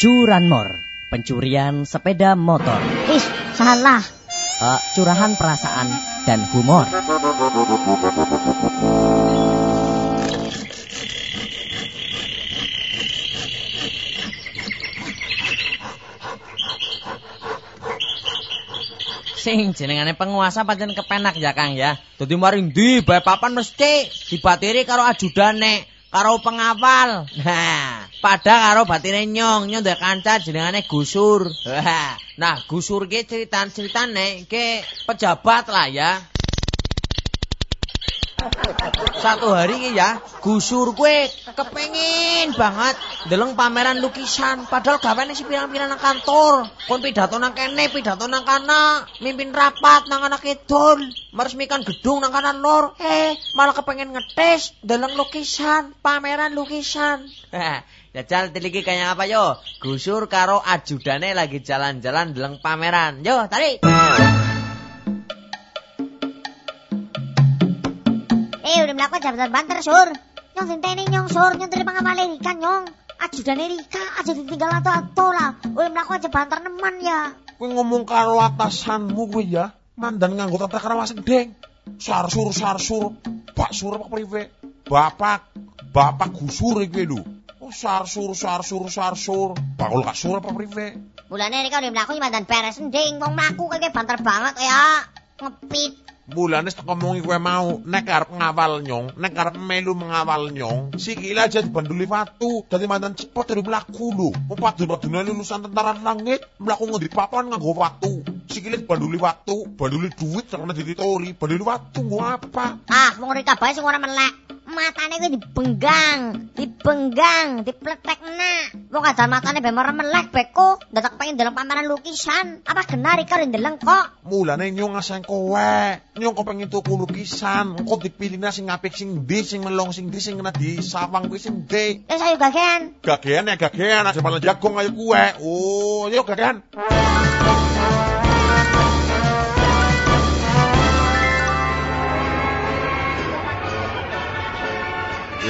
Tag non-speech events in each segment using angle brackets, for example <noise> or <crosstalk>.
Curanmor, pencurian sepeda motor. Ih, salah. Uh, curahan perasaan dan humor. Sing jenengane penguasa pancen kepenak ya Kang ya. Dadi mari ndi bae papan mesti dibatiri karo ajudane, karo pengawal. Nah, pada karo batine nyong, nyong duwe kanca jenengane Gusur. <laughs> Nah, Gusur ki ceritan-ceritane ke pejabat lah ya. Satu hari ki ya, gusur kue kepengin banget deleng pameran lukisan. Padahal gawane si pirang-pirang nang kantor. Kon pidato nang kene, pidato nang kana, mimpin rapat nang anak kidul, meresmikan gedung nang kanan lor. Eh, malah kepengen ngetes deleng lukisan, pameran lukisan. Jajal tiliki kayak apa yo? Gusur karo ajudane lagi jalan-jalan deleng pameran. Yo, tarik. Eh, udah melakukan jabatan banter, Sur. Nyong sinteni nyong, Sur. Nyong terima ngapale Rika, nyong. Ajudane Rika, aja ditinggal atau-atau lah. Udah melakukan jabatan neman ya. Kowe ngomong karo atasanmu kowe ya, mandan nganggo tata krama sedeng. Sarsur sarsur, Pak Sur apa priwe? Bapak, Bapak gusur iki lho. Oh, sarsur sarsur sarsur. Bakul kasur apa priwe? Mulane Rika udah melakukan jabatan beres nding. Wong mlaku kayak banter banget ya. Ngepit. Mulane tak ngomongi kowe mau, nek arep ngawal nyong, nek arep melu mengawal nyong, sikile aja dibanduli watu, dadi mantan cepet dari mlaku lho. Wong padun-padune lulusan tentara langit, mlaku ngendi papan nganggo watu. Sikile dibanduli watu, banduli duit karena dititori, banduli watu nggo apa? Ah, wong Rika bae sing ora melek. Matane kuwi dibenggang, dibenggang, dipletekna. Wong kadal matane ben ora melek beko, dadak pengen deleng pameran lukisan. Apa genar Rika ndeleng kok? Mulane nyong ngaseng kowe, nyong kok pengen tuku lukisan, engko dipilihna sing apik sing ndi, sing melong sing ndi, sing kena disawang kuwi sing ndi. Eh, sayo gagean. Gagean ya gagean, aja malah jagung ayo kue. Oh, yuk gagean.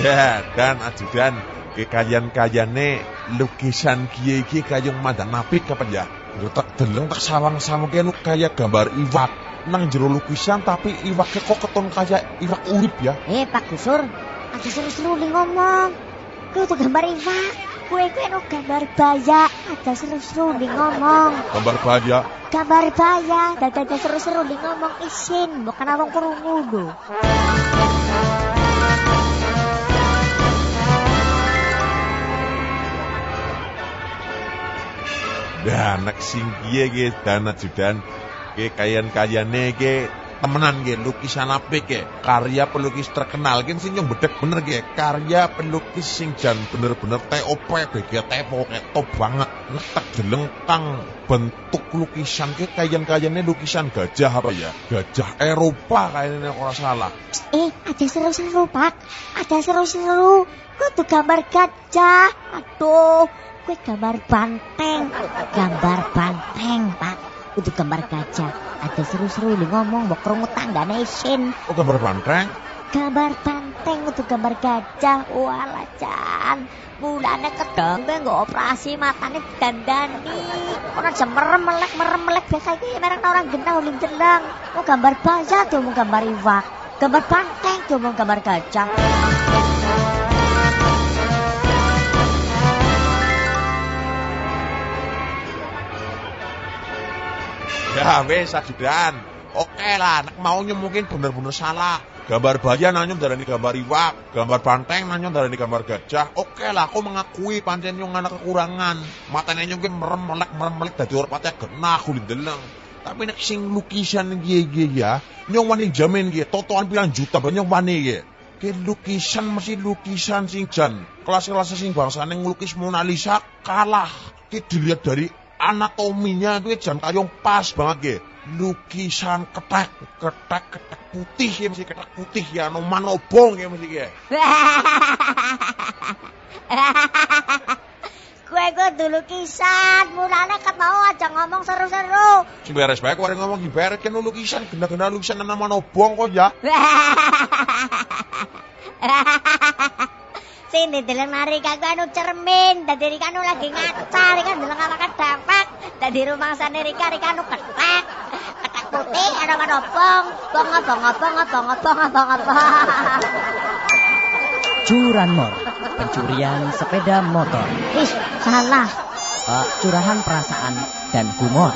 Ya, dan ajudan kekayan-kayane lukisan kiye iki kayung mandan apik kapan ya? Yo tak deleng tak sawang-sawang lu kayak gambar iwak. Nang jero lukisan tapi iwaknya kok keton kayak iwak urip ya. Eh, Pak Gusur, ada seru-seru ngomong. Kue tuh gambar iwak. Kue kue no gambar baya. Ada seru-seru nih ngomong. Gambar baja. Gambar baya. Dan ada seru-seru nih ngomong isin. Bukan abang kerungu loh. Dah anak sing kiye ge dana judan ke kayan-kayane ge temenan ge lukisan apik ge karya pelukis terkenal gen sing bedek bener ge karya pelukis sing jan bener-bener TOP BG tepo ke top banget netek deleng kang bentuk lukisan ke kayan-kayane lukisan gajah apa ya gajah Eropa kayaknya ora salah Eh, ada seru-seru, Pak. Ada seru-seru. Tuh gambar gajah. Aduh, kue gambar banteng. Gambar banteng, Pak. Itu gambar gajah. Ada seru-seru nih ngomong, mau kerungu tanggane isin. oh gambar banteng Gambar banteng itu gambar gajah. Walah, Jan. Mulane kedong gue nggak operasi matane dandani. Orang jam merem melek merem melek biasa iki mereng orang genah uling jenang. Mau gambar baja tuh mau gambar iwak. Gambar banteng tuh mau gambar gajah. Ya wes ajudan. Oke lah, nek maunya mungkin bener-bener salah. Gambar bayi nanyum darani gambar iwak, gambar banteng nanyum darani gambar gajah. Oke lah, aku mengakui pancen nyong anak kekurangan. Matanya nyong ki merem melek merem melek dadi ora patya genah kulit deleng. Tapi nek sing lukisan iki ya, nyong wani jamin iki totoan pilang juta banyak wani iki. Ki lukisan mesti lukisan sing jan kelas-kelas sing bangsane nglukis Mona Lisa kalah. Ki dilihat dari anatominya itu jan kayong pas banget ge. Lukisan ketek, ketek, ketek putih ya mesti ketek putih ya, no manobong ya mesti ya. <laughs> Gue gue dulu kisan, mulane ket mau aja ngomong seru-seru. Si beres baik orang ngomong ibarat kan lukisan, gena-gena lukisan nama manobong kok ya. <laughs> Sini deleng Rika ku anu cermin, dadi Rika anu lagi ngaca, Rika deleng awake dapak. Dadi rumangsane Rika Rika anu ketek. Ketek putih ana bong, bong bong bong bong bong bong bong. Curanmor, pencurian sepeda motor. Ih, salah. Uh, curahan perasaan dan humor.